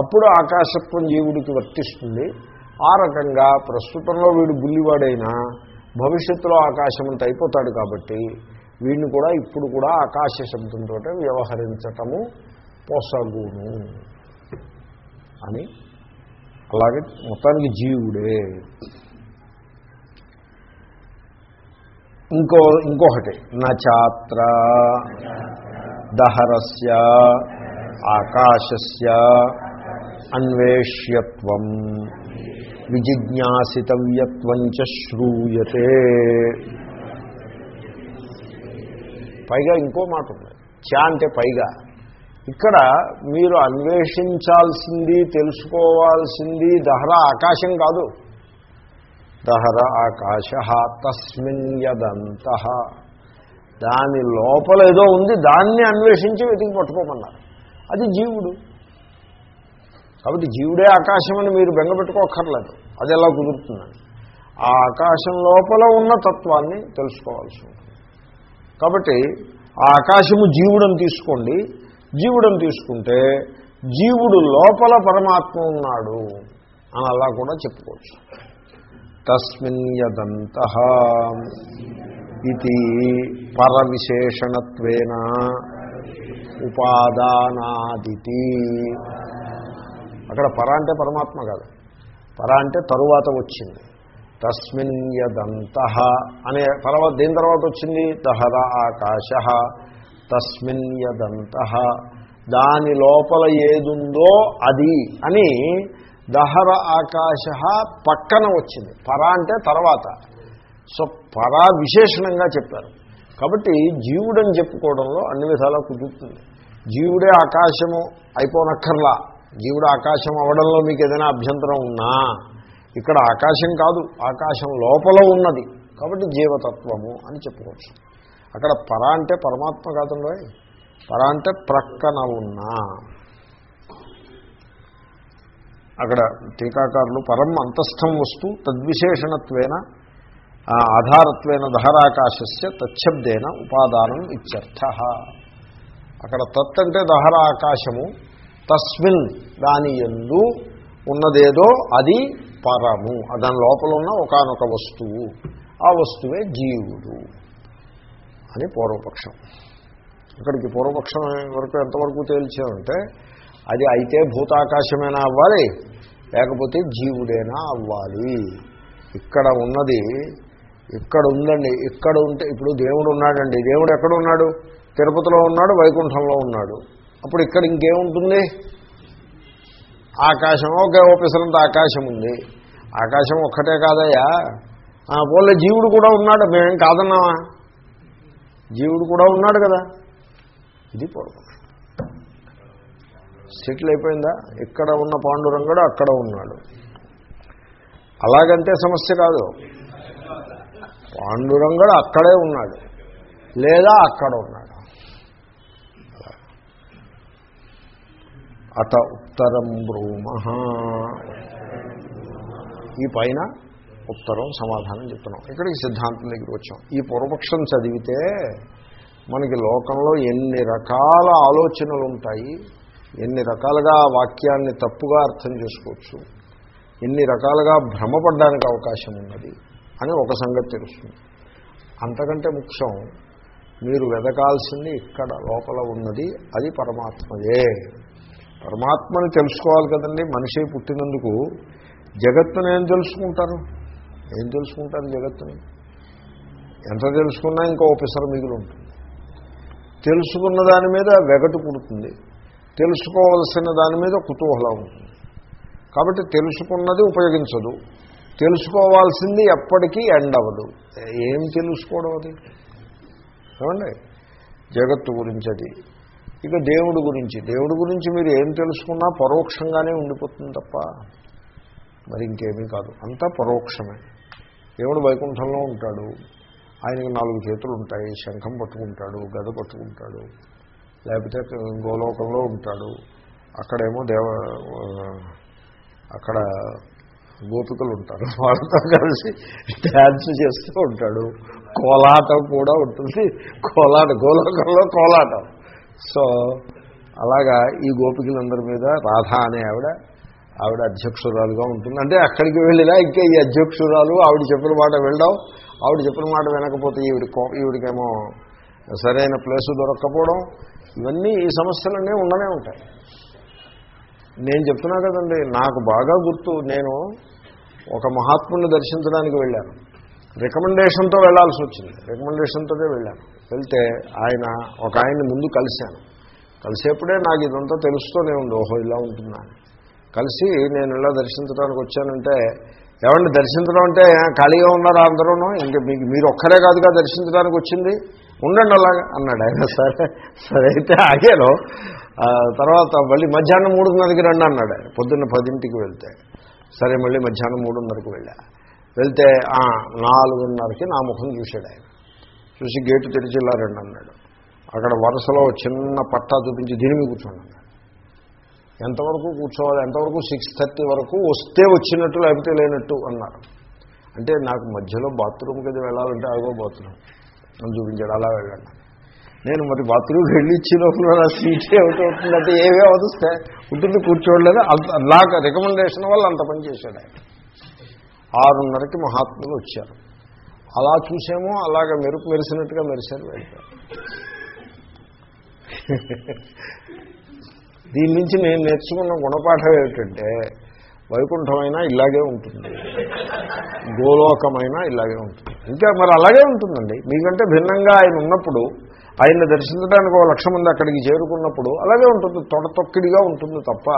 అప్పుడు ఆకాశత్వం జీవుడికి వర్తిస్తుంది. ఆ రకంగా ప్రస్తుతంలో వీడు బుల్లివాడైనా భవిష్యత్తులో ఆకాశమంత అయిపోతాడు కాబట్టి వీడిని కూడా ఇప్పుడు కూడా ఆకాశ శబ్దంతో వ్యవహరించటము పొసగును అని. అలాగే మొత్తానికి జీవుడే. ఇంకో ఇంకొకటి. నచాత్ర దహరస్య. ఆకాశస్య. అన్వేష్యత్వం. విజిజ్ఞాసితవ్యత్వం చ శ్రూయతే. పైగా ఇంకో మాట ఉంది. చా అంటే పైగా. ఇక్కడ మీరు అన్వేషించాల్సింది తెలుసుకోవాల్సింది దహరా ఆకాశం కాదు. దహర ఆకాశ తస్మిన్ యదంత. దాని లోపల ఏదో ఉంది దాన్ని అన్వేషించి వెతికి పట్టుకోమన్నారు. అది జీవుడు. కాబట్టి జీవుడే ఆకాశం అని మీరు బెంగపెట్టుకోక్కర్లేదు అది ఎలా కుదురుతుందని ఆ ఆకాశం లోపల ఉన్న తత్వాన్ని తెలుసుకోవాల్సి ఉంటుంది. కాబట్టి ఆ ఆకాశము జీవుడని తీసుకోండి. జీవుడని తీసుకుంటే జీవుడు లోపల పరమాత్మ ఉన్నాడు అని అలా కూడా చెప్పుకోవచ్చు. తస్మిన్ యదంత ఇది పరవిశేషణత్వేన ఉపాదానాదితి. అక్కడ పర అంటే పరమాత్మ కాదు. పర అంటే తరువాత వచ్చింది. తస్మిన్ యదంత అనే తర్వాత దీని తర్వాత వచ్చింది? దహర ఆకాశ. తస్మిన్ యదంత. దాని లోపల ఏదుందో అది అని దహర ఆకాశ పక్కన వచ్చింది. పర అంటే తర్వాత. సో పర విశేషణంగా చెప్పారు. కాబట్టి జీవుడని చెప్పుకోవడంలో అన్ని విధాలా కుదురుతుంది. జీవుడే ఆకాశము అయిపోనక్కర్లా. జీవుడు ఆకాశం అవడంలో మీకు ఏదైనా అభ్యంతరం ఉన్నా ఇక్కడ ఆకాశం కాదు. ఆకాశం లోపల ఉన్నది. కాబట్టి జీవతత్వము అని చెప్పుకోవచ్చు. అక్కడ పర అంటే పరమాత్మ కాదండి పర అంటే ప్రక్కన ఉన్నా. అక్కడ టీకాకారులు పరం అంతస్థం వస్తు తద్విశేషణత్వేన ఆధారత్వేన దహరాకాశస్య తచ్చబ్దేన ఉపాదానం ఇత్యర్థ. అక్కడ తత్ అంటే దహరాకాశము తస్మిన్ దాని ఎందు ఉన్నదేదో అది పరము. దాని లోపల ఉన్న ఒకనొక వస్తువు. ఆ వస్తువే జీవుడు అని పూర్వపక్షం. ఇక్కడికి పూర్వపక్షం వరకు ఎంతవరకు తేల్చామంటే అది అయితే భూతాకాశమైనా అవ్వాలి? లేకపోతే జీవుడైనా అవ్వాలి? ఇక్కడ ఉన్నది ఇక్కడ ఉందండి ఇక్కడ ఉంటే ఇప్పుడు దేవుడు ఉన్నాడండి. దేవుడు ఎక్కడ ఉన్నాడు తిరుపతిలో ఉన్నాడు వైకుంఠంలో ఉన్నాడు. అప్పుడు ఇక్కడ ఇంకేముంటుంది? ఆకాశం. ఒకే ఓపెసరంత ఆకాశం ఉంది. ఆకాశం ఒక్కటే కాదయ్యా. పోలే జీవుడు కూడా ఉన్నాడు. మేమేం కాదన్నావా? జీవుడు కూడా ఉన్నాడు కదా. ఇది పొరపాటు. సెటిల్ అయిపోయిందా? ఇక్కడ ఉన్న పాండురంగుడు అక్కడ ఉన్నాడు. అలాగంటే సమస్య కాదు. పాండురంగుడు అక్కడే ఉన్నాడు. లేదా అక్కడ ఉన్నాడు. అత ఉత్తరం బ్రూమ. ఈ పైన ఉత్తరం సమాధానం చెప్తున్నాం. ఇక్కడికి సిద్ధాంతం దగ్గరికి వచ్చాం. ఈ పూర్వపక్షం చదివితే మనకి లోకంలో ఎన్ని రకాల ఆలోచనలు ఉంటాయి? ఎన్ని రకాలుగా ఆ వాక్యాన్ని తప్పుగా అర్థం చేసుకోవచ్చు ఎన్ని రకాలుగా భ్రమపడడానికి అవకాశం ఉన్నది అని ఒక సంగతి తెలుస్తుంది. అంతకంటే ముఖ్యం మీరు వెదకాల్సింది ఇక్కడ లోపల ఉన్నది అది పరమాత్మయే. పరమాత్మని తెలుసుకోవాలి కదండి మనిషి పుట్టినందుకు జగత్తును ఏం తెలుసుకుంటారు? ఏం తెలుసుకుంటారు జగత్తుని? ఎంత తెలుసుకున్నా ఇంకో పిసర మిగిలి ఉంటుంది. తెలుసుకున్న దాని మీద వెగటు పుడుతుంది. తెలుసుకోవలసిన దాని మీద కుతూహలం ఉంటుంది. కాబట్టి తెలుసుకున్నది ఉపయోగించదు. తెలుసుకోవాల్సింది ఎప్పటికీ ఎండ్ అవ్వదు. ఏం తెలుసుకోవడం అది? ఏమండి? జగత్తు గురించి అది. ఇక దేవుడి గురించి. దేవుడి గురించి మీరు ఏం తెలుసుకున్నా పరోక్షంగానే ఉండిపోతుంది తప్ప మరి ఇంకేమీ కాదు. అంతా పరోక్షమే. దేవుడు వైకుంఠంలో ఉంటాడు. ఆయనకి నాలుగు చేతులు ఉంటాయి. శంఖం పట్టుకుంటాడు గద పట్టుకుంటాడు. లేకపోతే గోలోకంలో ఉంటాడు. అక్కడేమో దేవ అక్కడ గోపికలు ఉంటారు. <laughs> వాళ్ళతో కలిసి డ్యాన్స్ చేస్తూ ఉంటాడు. కోలాటం కూడా ఉంటుంది. కోలాట గోలోకంలో కోలాటం. సో అలాగా ఈ గోపికలందరి మీద రాధ అనే ఆవిడ ఆవిడ అధ్యక్షురాలుగా ఉంటుంది. అంటే అక్కడికి వెళ్ళినా ఇంకా ఈ అధ్యక్షురాలు ఆవిడ చెప్పిన మాట వెళ్ళడం ఆవిడ చెప్పిన మాట వినకపోతే ఈవిడ ఈవిడికేమో సరైన ప్లేసు దొరక్కపోవడం ఇవన్నీ ఈ సమస్యలన్నీ ఉండనే ఉంటాయి. నేను చెప్తున్నా కదండి నాకు బాగా గుర్తు నేను ఒక మహాత్ముని దర్శించడానికి వెళ్ళాను. రికమెండేషన్తో వెళ్ళాల్సి వచ్చింది. రికమెండేషన్తోనే వెళ్ళాను. వెళ్తే ఆయన ఒక ఆయన్ని ముందు కలిశాను. కలిసేప్పుడే నాకు ఇదంతా తెలుస్తూనే ఉంది. ఓహో ఇలా ఉంటుందా కలిసి నేను ఇలా దర్శించడానికి వచ్చానంటే ఏమండి దర్శించడం అంటే ఖాళీగా ఉన్నారా అందరూనూ? ఇంకా మీకు మీరు ఒక్కరే కాదుగా దర్శించడానికి వచ్చింది? ఉండండి అలాగా అన్నాడు ఆయన. సరే సరే అయితే ఆగాను. తర్వాత మళ్ళీ మధ్యాహ్నం మూడున్నరకి రండి అన్నాడు ఆయన. పొద్దున్న పదింటికి వెళ్తే. సరే మళ్ళీ మధ్యాహ్నం మూడున్నరకు వెళ్ళా. వెళ్తే నాలుగున్నరకి నా ముఖం చూశాడు ఆయన. చూసి గేటు తెరిచి రండి అన్నాడు. అక్కడ వరుసలో చిన్న పట్టా చూపించి దీని కూర్చోండి ఎంతవరకు కూర్చోవాలి? ఎంతవరకు సిక్స్ థర్టీ వరకు వస్తే వచ్చినట్టు లేకపోతే లేనట్టు అన్నారు. అంటే నాకు మధ్యలో బాత్రూమ్ కదా వెళ్ళాలంటే అగో బాత్రూమ్. అని చూపించాడు అలా వెళ్ళండి. నేను మరి బాత్రూమ్కి వెళ్ళి ఇచ్చిన నా సీట్ ఏమిటవుతుందంటే ఏవే వదిస్తే ఉంటుంది కూర్చోడలేదు అంత రికమెండేషన్ వల్ల అంత పని చేశాడు ఆయన. ఆరున్నరకి మహాత్ములు వచ్చారు. అలా చూసేమో అలాగ మెరుపు మెరిసినట్టుగా మెరిశారు వెళ్ళారు దీని నుంచి నేను నేర్చుకున్న గుణపాఠం ఏమిటంటే వైకుంఠమైనా ఇలాగే ఉంటుంది. గోలోకమైన ఇలాగే ఉంటుంది. ఇంకా మరి అలాగే ఉంటుందండి. మీకంటే భిన్నంగా ఆయన ఉన్నప్పుడు ఆయన్ని దర్శించడానికి ఒక లక్ష మంది అక్కడికి చేరుకున్నప్పుడు అలాగే ఉంటుంది. తొడతొక్కిడిగా ఉంటుంది తప్ప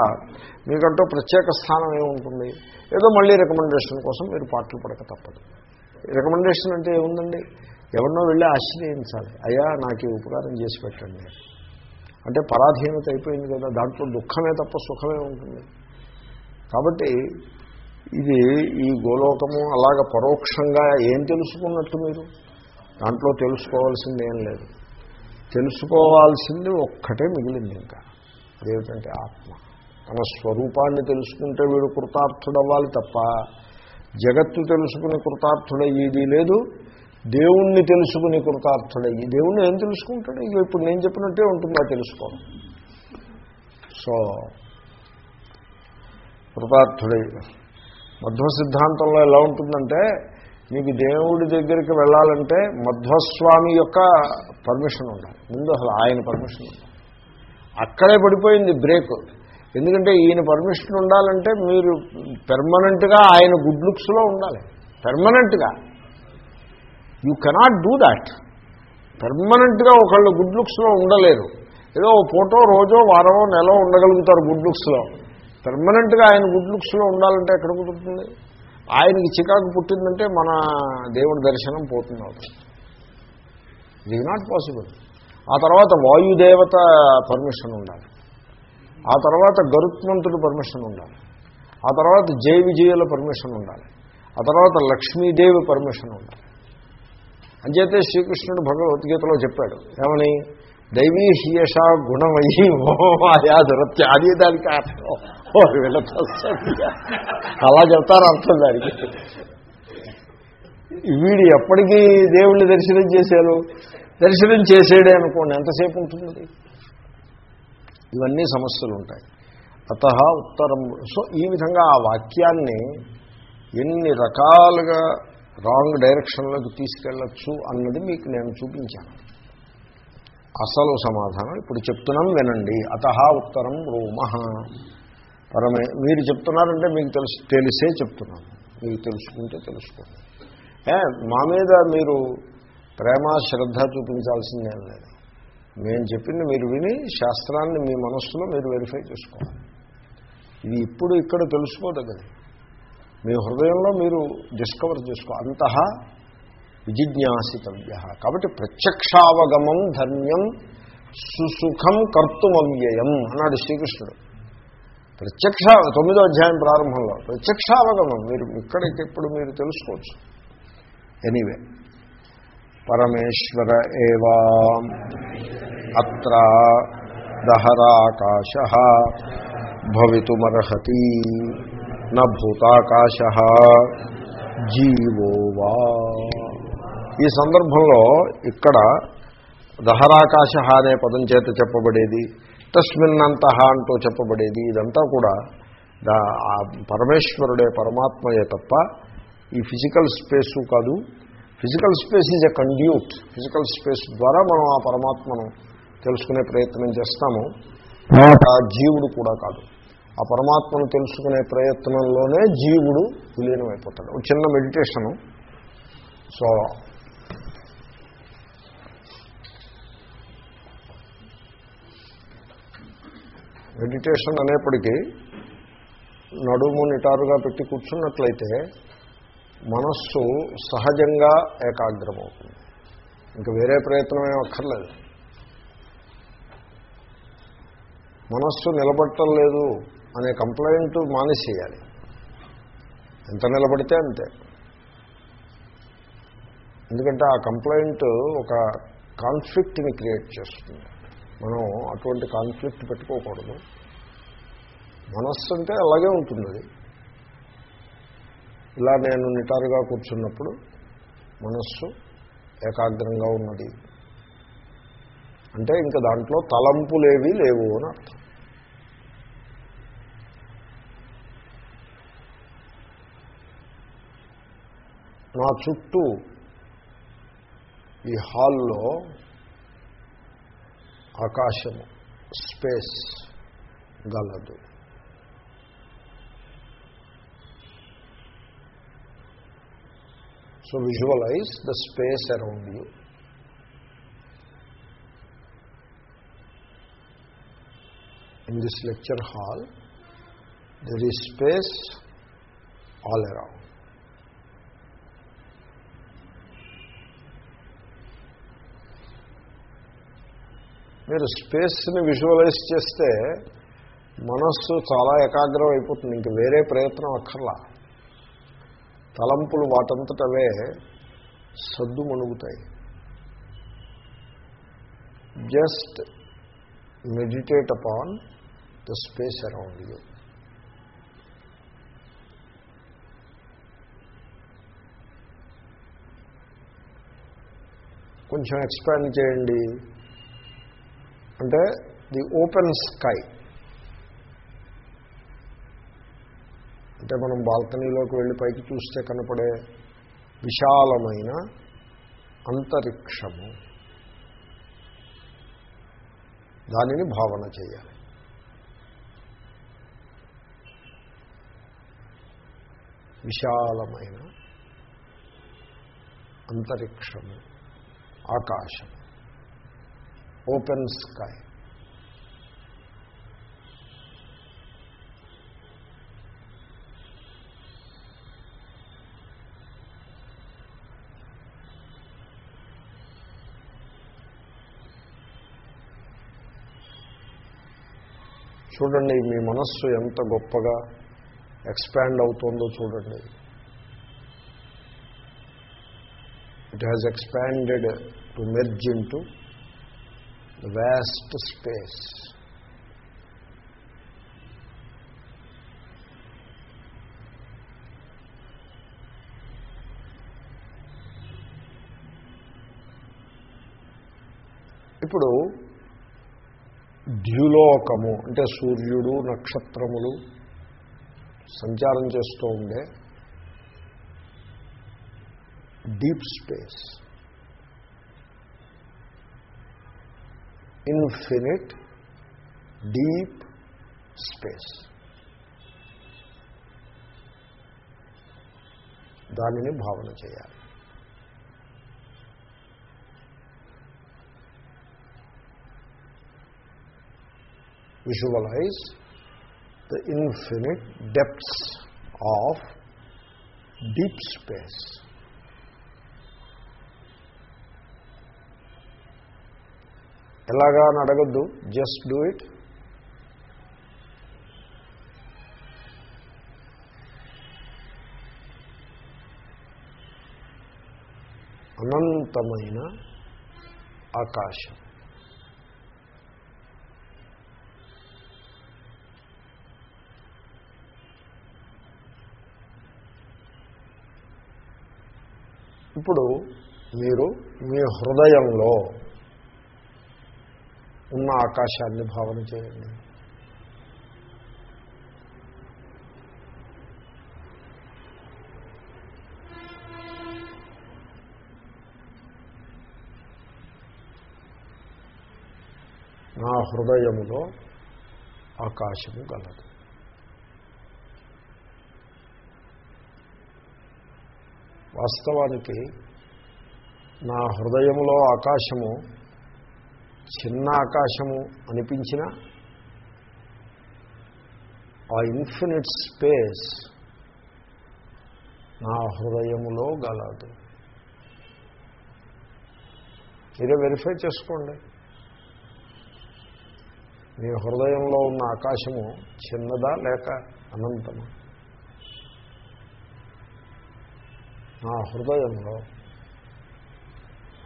మీకంటూ ప్రత్యేక స్థానం ఏముంటుంది? ఏదో మళ్ళీ రికమెండేషన్ కోసం మీరు పాటలు పడక తప్పదు. రికమెండేషన్ అంటే ఏముందండి? ఎవరినో వెళ్ళి ఆశ్రయించాలి. అయ్యా నాకు ఈ ఉపకారం చేసి పెట్టండి. అంటే పరాధీనత అయిపోయింది కదా. దాంట్లో దుఃఖమే తప్ప సుఖమే ఉంటుంది. కాబట్టి ఇది ఈ గోలోకము అలాగ పరోక్షంగా ఏం తెలుసుకున్నట్టు మీరు? దాంట్లో తెలుసుకోవాల్సింది ఏం లేదు. తెలుసుకోవాల్సింది ఒక్కటే మిగిలింది ఇంకా. అదేమిటంటే ఆత్మ. తన స్వరూపాన్ని తెలుసుకుంటే వీడు కృతార్థుడవ్వాలి తప్ప జగత్తు తెలుసుకుని కృతార్థుడయ్యేది లేదు దేవుణ్ణి తెలుసుకుని కృతార్థుడయ్యి దేవుణ్ణి ఏం తెలుసుకుంటాడు? ఇక ఇప్పుడు నేను చెప్పినట్టే ఉంటుందా తెలుసుకోవడం? సో కృతార్థుడై మధ్వ సిద్ధాంతంలో ఎలా ఉంటుందంటే మీకు దేవుడి దగ్గరికి వెళ్ళాలంటే మధ్వస్వామి యొక్క పర్మిషన్ ఉండాలి. ముందు అసలు ఆయన పర్మిషన్ ఉండాలి. అక్కడే పడిపోయింది బ్రేక్ ఎందుకంటే ఈయన పర్మిషన్ ఉండాలంటే మీరు పెర్మనెంట్గా ఆయన గుడ్ లుక్స్లో ఉండాలి. పెర్మనెంట్గా యూ కెనాట్ డూ దాట్ పెర్మనెంట్గా ఒకళ్ళు గుడ్ లుక్స్లో ఉండలేరు. ఏదో ఫోటో రోజో వారమో నెల ఉండగలుగుతారు గుడ్ లుక్స్లో పెర్మనెంట్గా ఆయన గుడ్ లుక్స్లో ఉండాలంటే ఎక్కడ కుదురుతుంది? ఆయనకి చికాకు పుట్టిందంటే మన దేవుడి దర్శనం పోతుంది అవుతుంది ఇది నాట్ పాసిబుల్ ఆ తర్వాత వాయుదేవత పర్మిషన్ ఉండాలి. ఆ తర్వాత గరుత్మంతుడు పర్మిషన్ ఉండాలి. ఆ తర్వాత జై విజయుల పర్మిషన్ ఉండాలి. ఆ తర్వాత లక్ష్మీదేవి పర్మిషన్ ఉండాలి. అంచేతే శ్రీకృష్ణుడు భగవద్గీతలో చెప్పాడు ఏమని? దైవీ హీయష గుణమయ్యి మాయా దురత్యాది దానికి అర్థం. వీళ్ళతో అలా చెప్తారు అర్థం దానికి. వీడు ఎప్పటికీ దేవుణ్ణి దర్శనం చేశారు దర్శనం చేసేడే అనుకోండి ఎంతసేపు ఉంటుంది? ఇవన్నీ సమస్యలు ఉంటాయి. అత ఉత్తరం. సో ఈ విధంగా ఆ వాక్యాన్ని ఎన్ని రకాలుగా రాంగ్ డైరెక్షన్లోకి తీసుకెళ్ళచ్చు అన్నది మీకు నేను చూపించాను. అసలు సమాధానం ఇప్పుడు చెప్తున్నాం వినండి. అత ఉత్తరం రూమ. పరమే మీరు చెప్తున్నారంటే మీకు తెలుసు. తెలిసే చెప్తున్నాను. మీకు తెలుసుకుంటే తెలుసుకోండి. ఏ మా మీద మీరు ప్రేమ శ్రద్ధ చూపించాల్సిందేం లేదు. మేము చెప్పింది మీరు విని శాస్త్రాన్ని మీ మనస్సులో మీరు వెరిఫై చేసుకోవాలి. ఇది ఇప్పుడు ఇక్కడ తెలుసుకోదగ్గది. మీ హృదయంలో మీరు డిస్కవర్ చేసుకో అంత విజిజ్ఞాసితవ్య కాబట్టి ప్రత్యక్షావగమం ధన్యం సుసుఖం కర్తుమవ్యయం అన్నాడు శ్రీకృష్ణుడు. ప్రత్యక్ష తొమ్మిదో అధ్యాయం ప్రారంభంలో. ప్రత్యక్షావగమం. మీరు ఇక్కడికిప్పుడు మీరు తెలుసుకోవచ్చు. ఎనీవే. పరమేశ్వర ఏవా అత్ర దహరాకాశ భవితుమర్హతి నూతాకాశ జీవో ఈ సందర్భంలో ఇక్కడ దహరాకాశ అనే పదం చేత చెప్పబడేది తస్మిన్నంత అంటూ చెప్పబడేది. ఇదంతా కూడా దా ఆ పరమేశ్వరుడే పరమాత్మయే తప్ప ఈ ఫిజికల్ స్పేసు కాదు. Physical space is a conduit. Physical space ద్వారా మనం ఆ పరమాత్మను తెలుసుకునే ప్రయత్నం చేస్తాము. ఆ జీవుడు కూడా కాదు. ఆ పరమాత్మను తెలుసుకునే ప్రయత్నంలోనే జీవుడు విలీనమైపోతాడు. ఒక చిన్న మెడిటేషను. సో మెడిటేషన్ అనేప్పటికీ నడుము నిటారుగా పెట్టి కూర్చున్నట్లయితే మనస్సు సహజంగా ఏకాగ్రమవుతుంది. ఇంకా వేరే ప్రయత్నం ఏం అక్కర్లేదు. మనస్సు నిలబట్టం లేదు అనే కంప్లైంట్ మానేసేయాలి. ఎంత నిలబడితే అంతే. ఎందుకంటే ఆ కంప్లైంట్ ఒక కాన్ఫ్లిక్ట్ని క్రియేట్ చేస్తుంది. మనం అటువంటి కాన్ఫ్లిక్ట్ పెట్టుకోకూడదు. మనస్సు అంటే అలాగే ఉంటుంది అది. ఇలా నేను నిటారుగా కూర్చున్నప్పుడు మనస్సు ఏకాగ్రంగా ఉన్నది. అంటే ఇంకా దాంట్లో తలంపులేవి లేవు అని అర్థం. నా చుట్టూ ఈ హాల్లో ఆకాశము స్పేస్ గలదు so visualize the space around you in this lecture hall there is space all around మీరు స్పేస్ని విజువలైజ్ చేస్తే మనస్సు చాలా ఏకాగ్రం అయిపోతుంది ఇంక వేరే ప్రయత్నం అక్కర్లా. తలంపులు వాటంతటవే సద్దు మణుగుతాయి just meditate upon the space around you. కొంచెం ఎక్స్పాండ్ చేయండి. అంటే ది ఓపెన్ స్కై. అంటే మనం బాల్కనీలోకి వెళ్ళి పైకి చూస్తే కనపడే విశాలమైన అంతరిక్షము. దానిని భావన చేయాలి. విశాలమైన అంతరిక్షము ఆకాశం ఓపెన్ స్కై. చూడండి మీ మనస్సు ఎంత గొప్పగా ఎక్స్పాండ్ అవుతుందో చూడండి. It has expanded to merge into vast space ఇప్పుడు ద్యులోకము అంటే సూర్యుడు నక్షత్రములు సంచారం చేస్తూ ఉండే deep space. Infinite deep space దానిని భావన చేయాలి visualize the infinite depths of deep space. ఎలాగా అని అడగద్దు. జస్ట్ డూ ఇట్ అనంతమైన ఆకాశం. ఇప్పుడు మీరు మీ హృదయంలో ఉన్న ఆకాశాన్ని భావన చేయండి. నా హృదయములో ఆకాశము గలదు. వాస్తవానికి నా హృదయములో ఆకాశము చిన్న ఆకాశము అనిపించిన ఆ ఇన్ఫినిట్ స్పేస్ నా హృదయములో గలదు. మీరే వెరిఫై చేసుకోండి. మీ హృదయంలో ఉన్న ఆకాశము చిన్నదా లేక అనంతమా? నా హృదయంలో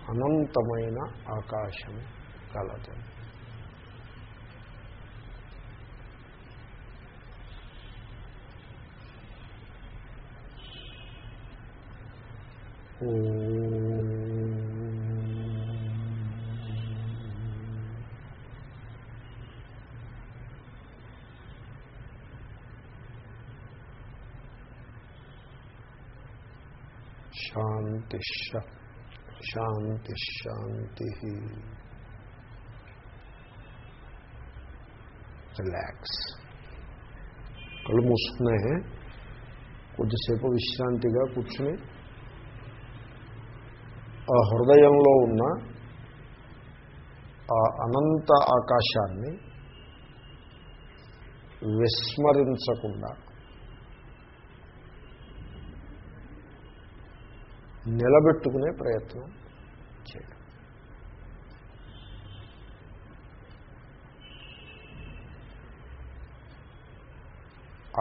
అనంతమైన ఆకాశం కలదు శాంతి శాంతి శాంతి రిలాక్స్ కళ్ళు మూసుకునే కొద్దిసేపు విశ్రాంతిగా కూర్చుని ఆ హృదయంలో ఉన్న ఆ అనంత ఆకాశాన్ని విస్మరించకుండా నిలబెట్టుకునే ప్రయత్నం చేయాలి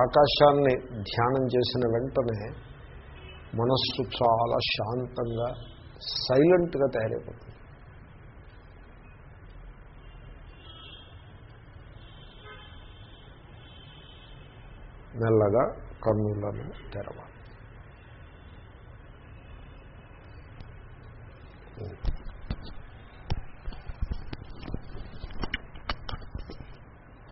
ఆకాశాన్ని ధ్యానం చేసిన వెంటనే మనస్సు చాలా శాంతంగా సైలెంట్గా తయారైపోతుంది. మెల్లగా కన్నులను తెరవాలి.